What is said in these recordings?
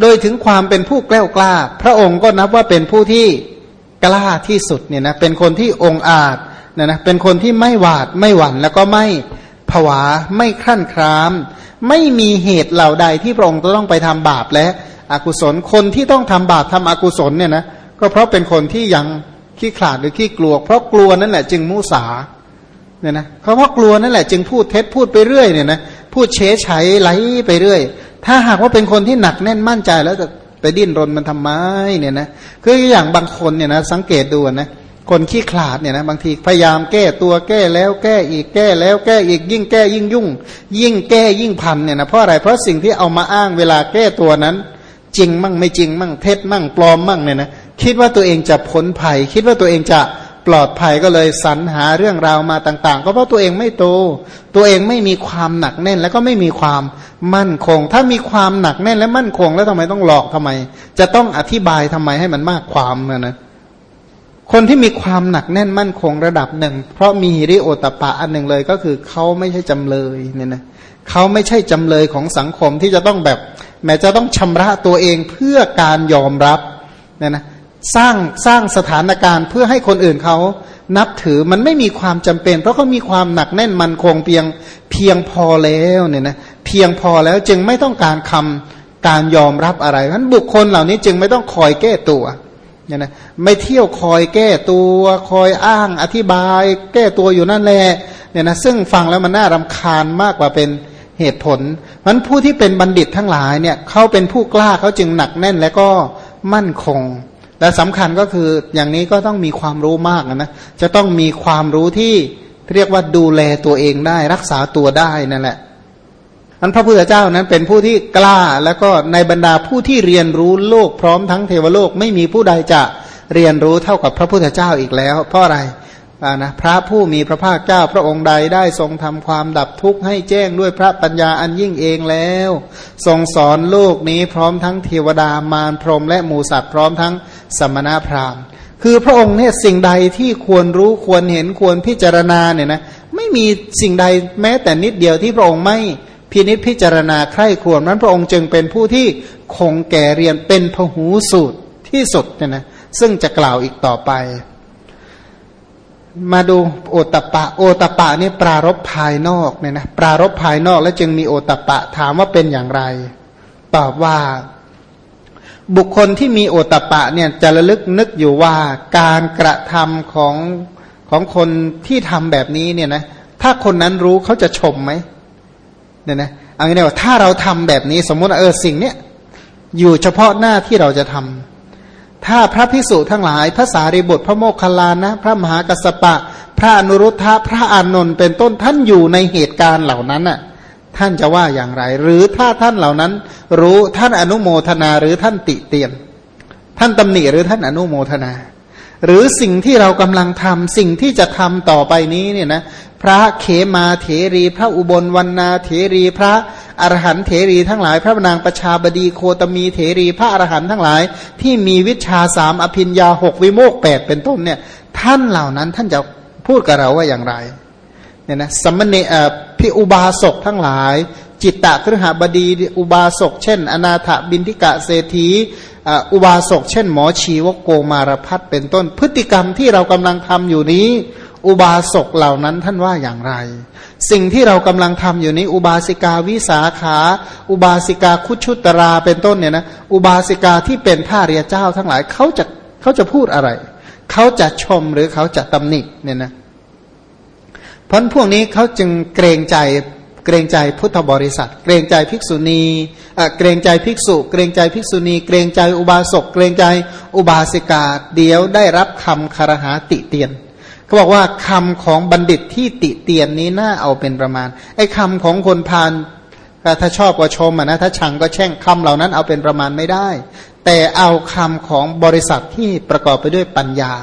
โดยถึงความเป็นผู้แกล้วกล้า พระองค์ก็นับว่าเป็นผู้ที่กล้าที่สุดเนี่ยนะเป็นคนที่องอาจเนี่ยนะเป็นคนที่ไม่หวาดไม่หวั่นแล้วก็ไม่ผวาไม่ครั่นคราม ไม่มีเหตุเหล่าใดที่พระองค์จะต้องไปทำบาปและอกุศลคนที่ต้องทำบาปทำอกุศลเนี่ยนะก็เพราะเป็นคนที่ยังขี้ขลาดหรือขี้กลัว เพราะกลัวนั่นแหละจึงมุสาเนี่ยนะเขาเพราะกลัวนั่นแหละจึงพูดเท็จพูดไปเรื่อยเนี่ยนะพูดเฉยไฉไหลไปเรื่อย ถ้าหากว่าเป็นคนที่หนักแน่นมั่นใจแล้วจะไปดิ้นรนมันทำไมเนี่ยนะคืออย่างบางคนเนี่ยนะสังเกตดูนะคนขี้ขลาดเนี่ยนะบางทีพยายามแก้ตัวแก้แล้วแก้อีกแก้แล้วแก้อีกยิ่งแก้ยิ่งยุ่ง ยิ่งแก้ยิ่งพันเนี่ยนะเพราะอะไรเพราะสิ่งที่เอามาอ้างเวลาแก้ตัวนั้น จริงมั่งไม่จริงมั่งเท็จมั่งปลอมมั่งเนี่ยนะคิดว่าตัวเองจะพ้นภัย คิดว่าตัวเองจะ ปลอดภัยก็เลยสรรหาเรื่องราวมาต่าง ๆ ก็เพราะตัวเองไม่โต ตัวเองไม่มีความหนักแน่น แล้วก็ไม่มีความมั่นคง ถ้ามีความหนักแน่นและมั่นคง แล้วทำไมต้องหลอกทำไม จะต้องอธิบายทำไมให้มันมากความนะนะคนที่มีความหนักแน่นมั่นคงระดับหนึ่ง เพราะมีฮิริโอตปะอันหนึ่งเลยก็คือเขาไม่ใช่จำเลยเนี่ยนะเขาไม่ใช่จำเลยของสังคมที่จะต้องแบบ แม้จะต้องชำระตัวเองเพื่อการยอมรับเนี่ยนะ สร้างสร้างสถานการณ์เพื่อให้คนอื่นเขานับถือมันไม่มีความจำเป็น เพราะเขามีความหนักแน่นมันคงเพียงเพียงพอแล้วเนี่ยนะเพียงพอแล้วจึงไม่ต้องการคำการยอมรับอะไรเพราะบุคคลเหล่านี้จึงไม่ต้องคอยแก้ตัวเนี่ยนะไม่เที่ยวคอยแก้ตัวคอยอ้างอธิบาย แก้ตัวอยู่นั่นแหละเนี่ยนะซึ่งฟังแล้วมันน่ารำคาญมากกว่าเป็นเหตุผลมันผู้ที่เป็นบัณฑิตทั้งหลายเนี่ยเขาเป็นผู้กล้าเขาจึงหนักแน่นและก็มั่นคง และสำคัญก็คืออย่างนี้ก็ต้องมีความรู้มากนะจะต้องมีความรู้ที่เรียกว่าดูแลตัวเองได้ รักษาตัวได้นั่นแหละอันพระพุทธเจ้านั้นเป็นผู้ที่กล้าแล้วก็ในบรรดาผู้ที่เรียนรู้โลกพร้อมทั้งเทวโลกไม่มีผู้ใดจะเรียนรู้เท่ากับพระพุทธเจ้าอีกแล้ว เพราะอะไร นะพระผู้มีพระภาคเจ้าพระองค์ใดได้ทรงทำความดับทุกข์ให้แจ้งด้วยพระปัญญาอันยิ่งเองแล้ว ทรงสอนโลกนี้พร้อมทั้งเทวดามารพรหมและหมูสัตว์พร้อมทั้งสมณพราหมณ์ คือพระองค์เนี่ยสิ่งใดที่ควรรู้ควรเห็นควรพิจารณาเนี่ยนะไม่มีสิ่งใดแม้แต่นิดเดียวที่พระองค์ไม่พินิจพิจารณาใคร่ควรนั้นพระองค์จึงเป็นผู้ที่คงแก่เรียนเป็นพหูสูตรที่สุดเนี่ยนะซึ่งจะกล่าวอีกต่อไป มาดูโอตปะ โอตปะนี่ปรารบภายนอกเนี่ยนะปรารบภายนอกแล้วจึงมีโอตปะถามว่าเป็นอย่างไร ตอบว่า บุคคลที่มีโอตปะเนี่ยจะระลึกนึกอยู่ว่าการกระทำของของคนที่ทำแบบนี้เนี่ยนะถ้าคนนั้นรู้เขาจะชมไหมเนี่ยนะเอางี้ว่าถ้าเราทำแบบนี้สมมติเออสิ่งเนี้ยอยู่เฉพาะหน้าที่เราจะทำ ถ้าพระพิสุทั้งหลาย พระสารีบุตรพระโมคคัลลานะ พระมหากัสปะ พระอนุรุทธะพระอานนท์เป็นต้นท่านอยู่ในเหตุการณ์เหล่านั้นน่ะท่านจะว่าอย่างไร หรือถ้าท่านเหล่านั้น รู้ท่านอนุโมทนาหรือท่านติเตียน ท่านตำหนิหรือท่านอนุโมทนา หรือสิ่งที่เรากำลังทำสิ่งที่จะทำต่อไปนี้เนี่ยนะ พระเขมาเถรี พระอุบลวันนาเถรี พระอรหันเถรีทั้งหลาย พระนางประชาบดีโคตมีเถรี พระอรหันทั้งหลาย ที่มีวิชาสามอภินยาหกวิโมกแปดเป็นต้นเนี่ย ท่านเหล่านั้นท่านจะพูดกับเราว่าอย่างไรเนี่ยนะสมณเณพิอุบาสกทั้งหลาย จิตตะครหบดีอุบาสก เช่น อนาถบินทิกะเศรษฐีอุบาสก เช่น หมอชีวโกมารพัฒเป็นต้น พฤติกรรมที่เรากำลังทำอยู่นี้ อุบาสกเหล่านั้นท่านว่าอย่างไร สิ่งที่เรากำลังทำอยู่นี้อุบาสิกาวิสาขา อุบาสิกาคุชุตราเป็นต้นเนี่ยนะอุบาสิกาที่เป็นท่าเรียเจ้าทั้งหลายเขาจะเขาจะพูดอะไร เขาจะชมหรือเขาจะตำหนิเนี่ยนะเพราะพวกนี้เขาจึงเกรงใจเกรงใจพุทธบริษัท เกรงใจภิกษุณีเกรงใจภิกษุ เกรงใจภิกษุณี เกรงใจอุบาสก เกรงใจอุบาสิกา เดี๋ยวได้รับคำคารหาติเตียน เขาบอกว่าคำของบัณฑิตที่ติเตียนนี้น่าเอาเป็นประมาณ ไอ้คำของคนพาล ถ้าชอบก็ชมนะถ้าชังก็แช่งคำเหล่านั้นเอาเป็นประมาณไม่ได้ แต่เอาคำของบริษัทที่ประกอบไปด้วยปัญญา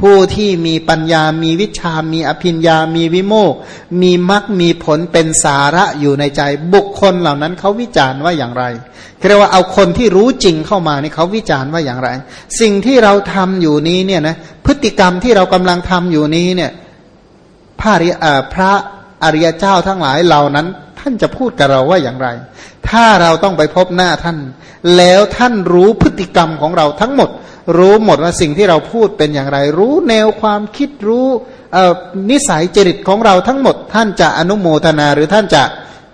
ผู้ที่มีปัญญามีวิชา มีอภิญญา มีวิโมกมีมรรคมีผลเป็นสาระอยู่ในใจ บุคคลเหล่านั้นเขาวิจารณ์ว่าอย่างไรเรียกว่าเอาคนที่รู้จริงเข้ามานี่เขาวิจารณ์ว่าอย่างไร สิ่งที่เราทำอยู่นี้เนี่ยนะพฤติกรรมที่เรากำลังทำอยู่นี้เนี่ยพระพระ อริยเจ้าทั้งหลายเหล่านั้น ท่านจะพูดกับเราว่าอย่างไร ถ้าเราต้องไปพบหน้าท่าน แล้วท่านรู้พฤติกรรมของเราทั้งหมด รู้หมดว่าสิ่งที่เราพูดเป็นอย่างไร รู้แนวความคิดรู้นิสัยจริตของเราทั้งหมด ท่านจะอนุโมทนาหรือท่านจะ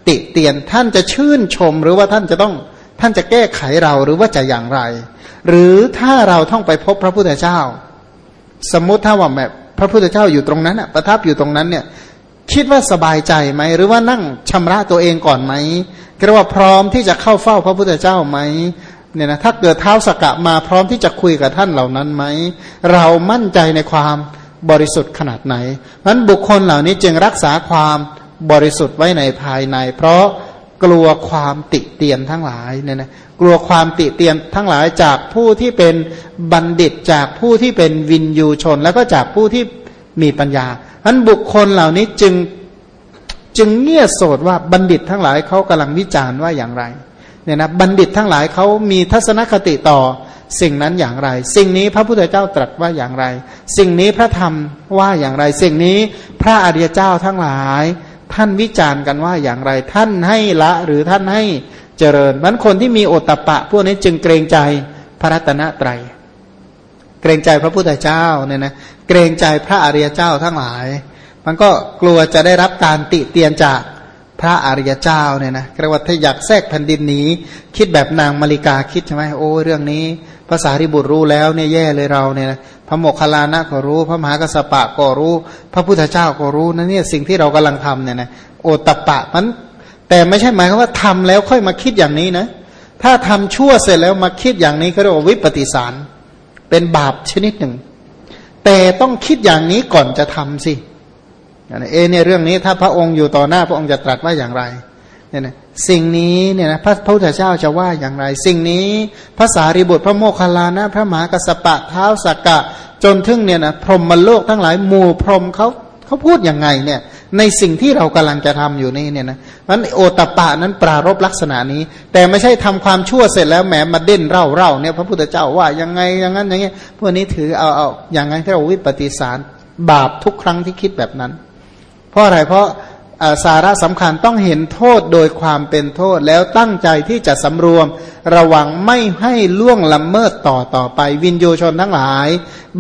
ติเตียน ท่านจะชื่นชมหรือว่าท่านจะต้องท่านจะแก้ไขเราหรือว่าจะอย่างไร หรือถ้าเราต้องไปพบพระพุทธเจ้า สมมติถ้าว่าแบบพระพุทธเจ้าอยู่ตรงนั้นประทับอยู่ตรงนั้นเนี่ย คิดว่าสบายใจไหม หรือว่านั่งชำระตัวเองก่อนไหมเรียกว่าพร้อมที่จะเข้าเฝ้าพระพุทธเจ้าไหมเนี่ยนะถ้าเกิดเท้าสกกะมาพร้อมที่จะคุยกับท่านเหล่านั้นไหม เรามั่นใจในความบริสุทธิ์ขนาดไหนนั้นบุคคลเหล่านี้จึงรักษาความบริสุทธิ์ไว้ในภายใน เพราะกลัวความติเตียนทั้งหลายเนี่ยนะกลัวความติเตียนทั้งหลายจากผู้ที่เป็นบัณฑิตจากผู้ที่เป็นวินยูชน แล้วก็จากผู้ที่มีปัญญา อันบุคคลเหล่านี้จึงจึงเงียยโสดว่าบัณฑิตทั้งหลายเขากำลังวิจารณ์ว่าอย่างไรเนี่ยนะบัณฑิตทั้งหลายเขามีทัศนคติต่อสิ่งนั้นอย่างไร สิ่งนี้พระพุทธเจ้าตรัสว่าอย่างไร สิ่งนี้พระธรรมว่าอย่างไร สิ่งนี้พระอริยเจ้าทั้งหลาย ท่านวิจารณ์กันว่าอย่างไร ท่านให้ละหรือท่านให้เจริญมันคนที่มีโอตตะปะ พวกนี้จึงเกรงใจพระรัตนตรัย เกรงใจพระพุทธเจ้าเนี่ยนะ เกรงใจพระอริยเจ้าทั้งหลาย มันก็กลัวจะได้รับการติเตียนจากพระอริยเจ้าเนี่ยนะกระวัตถ้าอยากแทรกแผ่นดินนี้คิดแบบนางมาริกาคิดใช่ไหมโอ้เรื่องนี้ภาษาริบุตรรู้แล้วเนี่ยแย่เลยเราเนี่ยนะพระโมคคัลลานะก็รู้ พระมหากระสปะก็รู้ พระพุทธเจ้าก็รู้นะเนี่ยสิ่งที่เรากำลังทำเนี่ยนะโอตปะมัน แต่ไม่ใช่หมายความว่าทำแล้วค่อยมาคิดอย่างนี้นะถ้าทำชั่วเสร็จแล้วมาคิดอย่างนี้ก็เรียกว่าวิปฏิสาร เป็นบาปชนิดหนึ่ง แต่ต้องคิดอย่างนี้ก่อนจะทำสิเอเนี่ยเรื่องนี้ถ้าพระองค์อยู่ต่อหน้าพระองค์จะตรัสว่าอย่างไรเนี่ยนะสิ่งนี้เนี่ยนะพระพุทธเจ้าจะว่าอย่างไร สิ่งนี้ภาษาริบุตรพระโมคคัลลานะพระมหากสปะเท้าสักกะ จนถึงเนี่ยนะพรหมโลกทั้งหลายหมู่พรหมเขาเขาพูดยังไงเนี่ย ในสิ่งที่เรากำลังจะทำอยู่นี่เนี่ยนะมันโอตปะนั้นปรารบลักษณะนี้ แต่ไม่ใช่ทำความชั่วเสร็จแล้วแหมมาเด่นเร่าเร่าเนี่ยพระพุทธเจ้าว่ายังไงอย่างนั้นอย่างเงี้ยพวกนี้ถือเอาเอาอย่างไงที่เราวิปฏิสารบาปทุกครั้งที่คิดแบบนั้น เพราะอะไรเพราะสาระสำคัญต้องเห็นโทษโดยความเป็นโทษแล้วตั้งใจที่จะสำรวม ระวังไม่ให้ล่วงละเมิดต่อต่อไป วินโยชนทั้งหลาย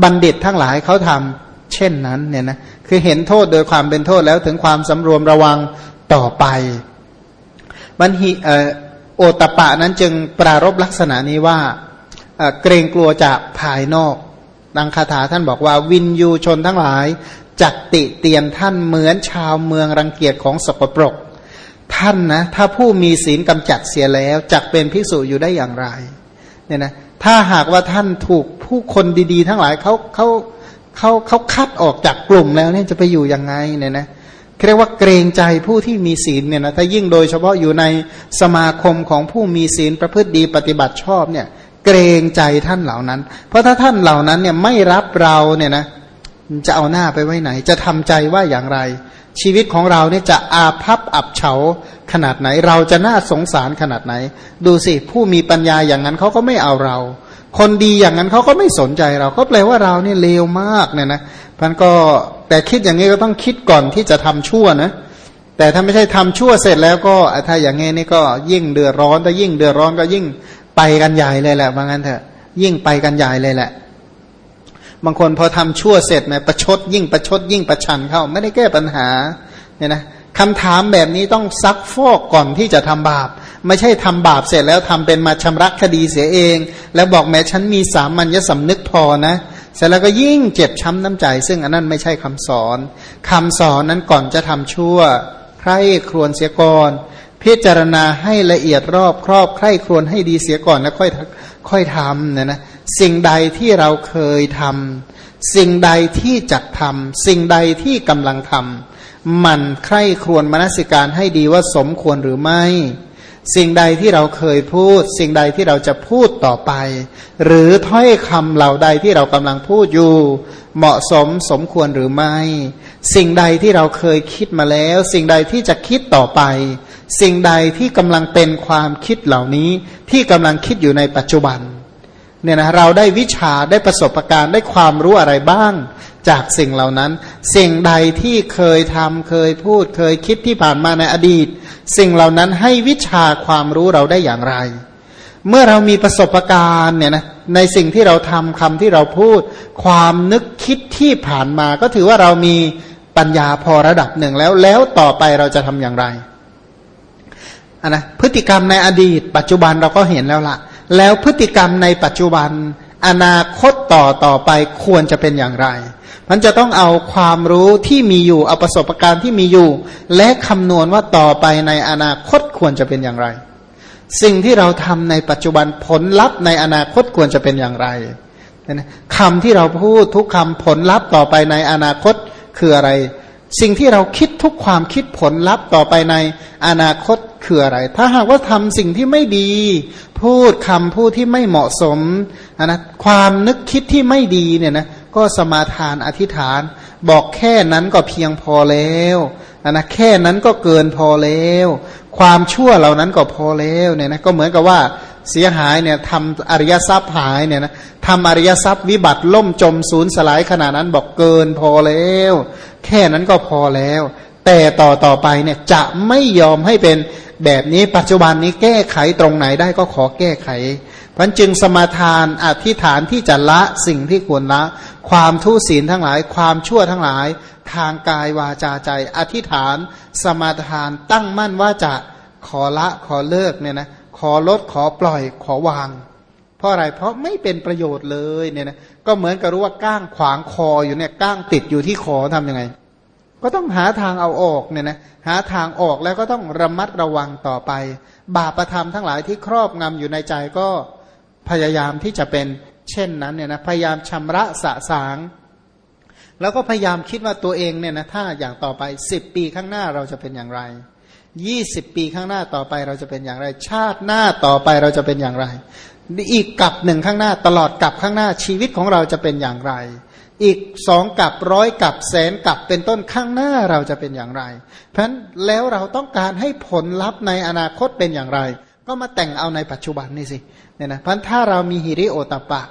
บัณฑิตทั้งหลายเขาทำ เช่นนั้นเนี่ยนะคือเห็นโทษโดยความเป็นโทษแล้วถึงความสำรวมระวังต่อไปบัญหิโอตปะนั้นจึงปรารบลักษณะนี้ว่าเกรงกลัวจากภายนอกดังคาถาท่านบอกว่าวินยูชนทั้งหลาย จักติเตียนท่านเหมือนชาวเมืองรังเกียจของสกปรก ท่านนะ ถ้าผู้มีศีลกำจัดเสียแล้วจักเป็นภิกษุอยู่ได้อย่างไรเนี่ยนะถ้าหากว่าท่านถูกผู้คนดี ๆ ทั้งหลายเขาเขา เขาเขาคัดออกจากกลุ่มแล้วเนี่ยจะไปอยู่ยังไงเนี่ยนะเรียกว่าเกรงใจผู้ที่มีศีลเนี่ยนะถ้ายิ่งโดยเฉพาะอยู่ในสมาคมของผู้มีศีลประพฤติดีปฏิบัติชอบเนี่ย เกรงใจท่านเหล่านั้น เพราะถ้าท่านเหล่านั้นเนี่ยไม่รับเราเนี่ยนะจะเอาหน้าไปไว้ไหน จะทำใจว่าอย่างไร ชีวิตของเราเนี่ยจะอาภัพอับเฉาขนาดไหน เราจะน่าสงสารขนาดไหน ดูสิผู้มีปัญญาอย่างนั้นเขาก็ไม่เอาเรา คนดีอย่างนั้นเขาก็ไม่สนใจเราก็แปลว่าเราเนี่ยเลวมากเนี่ยนะพันก็แต่คิดอย่างนี้ก็ต้องคิดก่อนที่จะทำชั่วนะ แต่ถ้าไม่ใช่ทำชั่วเสร็จแล้วก็ถ้าอย่างงี้นี่ก็ยิ่งเดือดร้อนถ้ายิ่งเดือดร้อนก็ยิ่งไปกันใหญ่เลยแหละว่างั้นเถอะ ยิ่งไปกันใหญ่เลยแหละ บางคนพอทำชั่วเสร็จนะประชดยิ่งประชดยิ่งประชันเข้า ไม่ได้แก้ปัญหาเนี่ยนะคำถามแบบนี้ต้องซักฟอกก่อนที่จะทำบาป ไม่ใช่ทำบาปเสร็จแล้วทำเป็นมาชำระคดีเสียเอง แล้วบอกแม้ฉันมีสามัญญสำนึกพอนะเสร็จแล้วก็ยิ่งเจ็บช้ำน้ำใจ ซึ่งอันนั้นไม่ใช่คำสอนคำสอนนั้นก่อนจะทำชั่ว ใครครวญเสียก่อนพิจารณาให้ละเอียดรอบครอบใครครวญให้ดีเสียก่อนแล้วค่อยค่อยทำเนี่ยนะสิ่งใดที่เราเคยทำสิ่งใดที่จะทำสิ่งใดที่กำลังทำมันใคร่ครวญมนสิการให้ดีว่าสมควรหรือไม่ สิ่งใดที่เราเคยพูด สิ่งใดที่เราจะพูดต่อไป หรือถ้อยคำเหล่าใดที่เรากำลังพูดอยู่ เหมาะสมสมควรหรือไม่ สิ่งใดที่เราเคยคิดมาแล้ว สิ่งใดที่จะคิดต่อไป สิ่งใดที่กำลังเป็นความคิดเหล่านี้ที่กำลังคิดอยู่ในปัจจุบันเนี่ยนะเราได้วิชาได้ประสบการณ์ได้ความรู้อะไรบ้าง จากสิ่งเหล่านั้น สิ่งใดที่เคยทำเคยพูดเคยคิดที่ผ่านมาในอดีต สิ่งเหล่านั้นให้วิชาความรู้เราได้อย่างไร เมื่อเรามีประสบการณ์เนี่ยนะในสิ่งที่เราทำคำที่เราพูด ความนึกคิดที่ผ่านมา ก็ถือว่าเรามีปัญญาพอระดับหนึ่งแล้วแล้วต่อไปเราจะทำอย่างไรนนะพฤติกรรมในอดีต ปัจจุบันเราก็เห็นแล้วละแล้วพฤติกรรมในปัจจุบัน อนาคตต่อต่อไปควรจะเป็นอย่างไร มันจะต้องเอาความรู้ที่มีอยู่เอาประสบการณ์ที่มีอยู่ และคำนวณว่าต่อไปในอนาคตควรจะเป็นอย่างไร สิ่งที่เราทำในปัจจุบันผลลัพธ์ในอนาคตควรจะเป็นอย่างไรคำที่เราพูดทุกคำผลลัพธ์ต่อไปในอนาคตคืออะไร สิ่งที่เราคิดทุกความคิดผลลัพธ์ต่อไปในอนาคตคืออะไร ถ้าหากว่าทำสิ่งที่ไม่ดี พูดคำพูดที่ไม่เหมาะสมนะความนึกคิดที่ไม่ดีเนี่ยนะก็สมาทานอธิษฐาน บอกแค่นั้นก็เพียงพอแล้วนะแค่นั้นก็เกินพอแล้ว ความชั่วเหล่านั้นก็พอแล้วเนี่ยนะก็เหมือนกับว่าเสียหายเนี่ยทำอริยทรัพย์หายเนี่ยนะทำอริยทรัพย์วิบัติล่มจมศูนย์สลายขนาดนั้นบอกเกินพอแล้ว แค่นั้นก็พอแล้ว แต่ต่อต่อไปเนี่ยจะไม่ยอมให้เป็นแบบนี้ปัจจุบันนี้แก้ไขตรงไหนได้ก็ขอแก้ไขพันจึงสมาทานอธิษฐานที่จะละสิ่งที่ควรละ ความทุศีลทั้งหลาย ความชั่วทั้งหลาย ทางกายวาจาใจ อธิษฐาน สมาทานตั้งมั่นว่าจะขอละขอเลิกเนี่ยนะขอลดขอปล่อยขอวาง เพราะอะไรเพราะไม่เป็นประโยชน์เลยเนี่ยนะ ก็เหมือนกับรู้ว่าก้างขวางคออยู่เนี่ยก้างติดอยู่ที่คอทํำยังไง ก็ต้องหาทางเอาออกเนี่ยนะหาทางออกแล้วก็ต้องระมัดระวังต่อไป บาปประธรรมทั้งหลายที่ครอบงำอยู่ในใจก็พยายามที่จะเป็นเช่นนั้นเนี่ยนะพยายามชำระสะสาง แล้วก็พยายามคิดว่าตัวเองเนี่ยนะถ้าอย่างต่อไปสิบปีข้างหน้าเราจะเป็นอย่างไรยี่สิบปีข้างหน้าต่อไปเราจะเป็นอย่างไร ชาติหน้าต่อไปเราจะเป็นอย่างไร อีกกับหนึ่งข้างหน้าตลอดกับข้างหน้าชีวิตของเราจะเป็นอย่างไร อีกสองกับร้อยกับแสนกับเป็นต้นข้างหน้าเราจะเป็นอย่างไร เพราะฉะนั้นแล้วเราต้องการให้ผลลัพธ์ในอนาคตเป็นอย่างไร ก็มาแต่งเอาในปัจจุบันนี่สิเนี่ยนะเพราะถ้าเรามีฮิริโอตปะ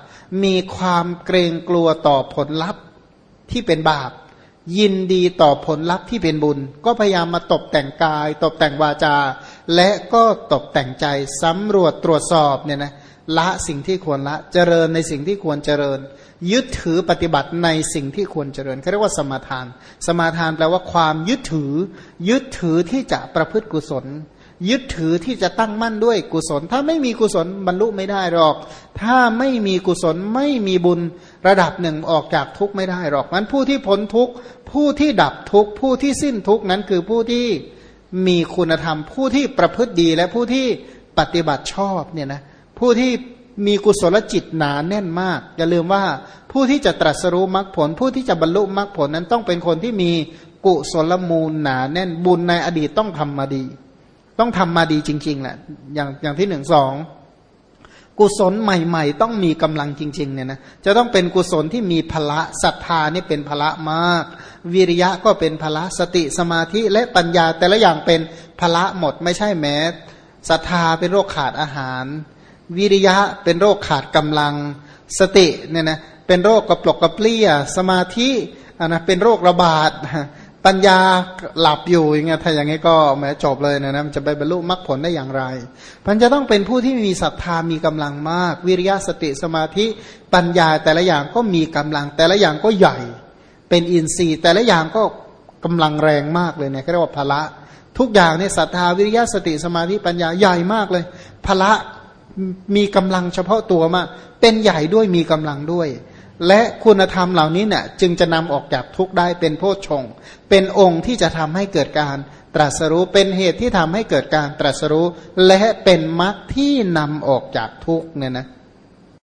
มีความเกรงกลัวต่อผลลัพธ์ที่เป็นบาป ยินดีต่อผลลัพธ์ที่เป็นบุญ ก็พยายามมาตกแต่งกาย ตกแต่งวาจา และก็ตกแต่งใจสำรวจตรวจสอบเนี่ยนะ ละสิ่งที่ควรละ เจริญในสิ่งที่ควรเจริญ ยึดถือปฏิบัติในสิ่งที่ควรเจริญเขาเรียกว่าสมาทาน สมาทานแปลว่าความยึดถือ ยึดถือที่จะประพฤติกุศล ยึดถือที่จะตั้งมั่นด้วยกุศล ถ้าไม่มีกุศลบรรลุไม่ได้หรอก ถ้าไม่มีกุศลไม่มีบุญระดับหนึ่งออกจากทุกข์ไม่ได้หรอกนั้นผู้ที่พ้นทุกข์ผู้ที่ดับทุกข์ผู้ที่สิ้นทุกข์นั้นคือผู้ที่มีคุณธรรม ผู้ที่ประพฤติดีและผู้ที่ปฏิบัติชอบเนี่ยนะ ผู้ที่มีกุศลจิตหนาแน่นมาก อย่าลืมว่าผู้ที่จะตรัสรู้มรรคผล ผู้ที่จะบรรลุมรรคผลนั้นต้องเป็นคนที่มีกุศลมูลหนาแน่นบุญในอดีตต้องทำมาดี ต้องทำมาดีจริงๆแหละอย่างอย่างที่หนึ่งสองกุศลใหม่ ๆ ต้องมีกำลังจริงๆเนี่ยนะจะต้องเป็นกุศลที่มีพละศรัทธานี่เป็นพละมาก วิริยะก็เป็นพละสติสมาธิและปัญญาแต่ละอย่างเป็นพละหมดไม่ใช่แม้ศรัทธาเป็นโรคขาดอาหาร วิริยะเป็นโรคขาดกำลังสติเนี่ยนะเป็นโรคกระปลกกระเปรี้ยสมาธิอะนะเป็นโรคระบาดปัญญาหลับอยู่อย่างเงี้ยถ้าอย่างงี้ก็แม้จบเลยนะนะมันจะไปบรรลุมรรคผลได้อย่างไรมันจะต้องเป็นผู้ที่มีศรัทธามีกำลังมาก วิริยะสติสมาธิปัญญาแต่ละอย่างก็มีกำลัง แต่ละอย่างก็ใหญ่ เป็นอินทรีย์ แต่ละอย่างก็กำลังแรงมากเลยเนี่ยเรียกว่าพละ ทุกอย่างเนี่ยศรัทธาวิริยะสติสมาธิปัญญาใหญ่มากเลยพละ มีกำลังเฉพาะตัวมาก เป็นใหญ่ด้วยมีกำลังด้วย และคุณธรรมเหล่านี้เนี่ยจึงจะนำออกจากทุกข์ได้เป็นโพชฌงเป็นองค์ที่จะทำให้เกิดการตรัสรู้เป็นเหตุที่ทำให้เกิดการตรัสรู้ และเป็นมรรคที่นำออกจากทุกข์เนี่ยนะ